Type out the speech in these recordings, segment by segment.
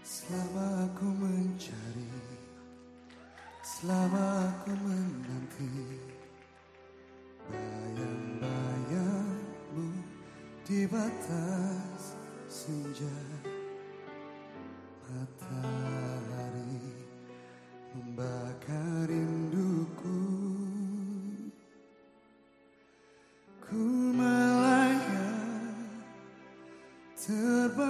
Selama aku mencari Selama aku menanti Bayang-bayangmu Di batas senja. Matahari Membakar rinduku. Ku melayang Terbang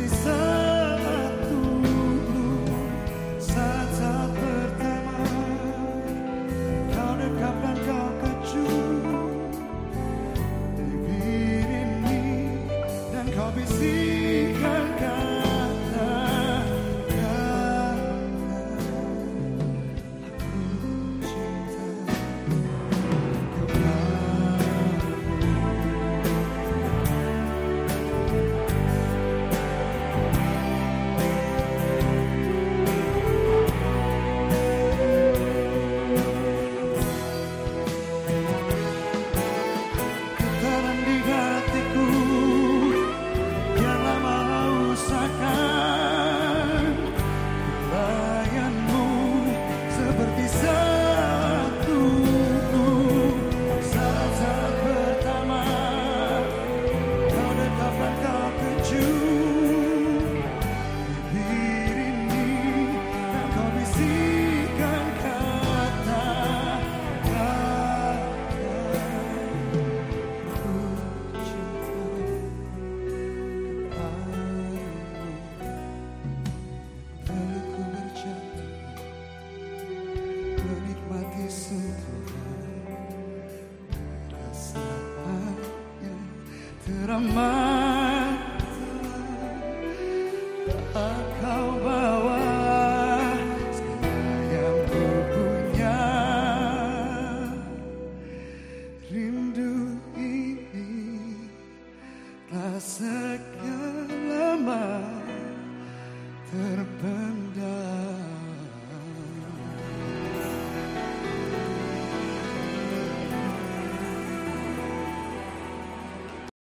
this sun. rahmat Kau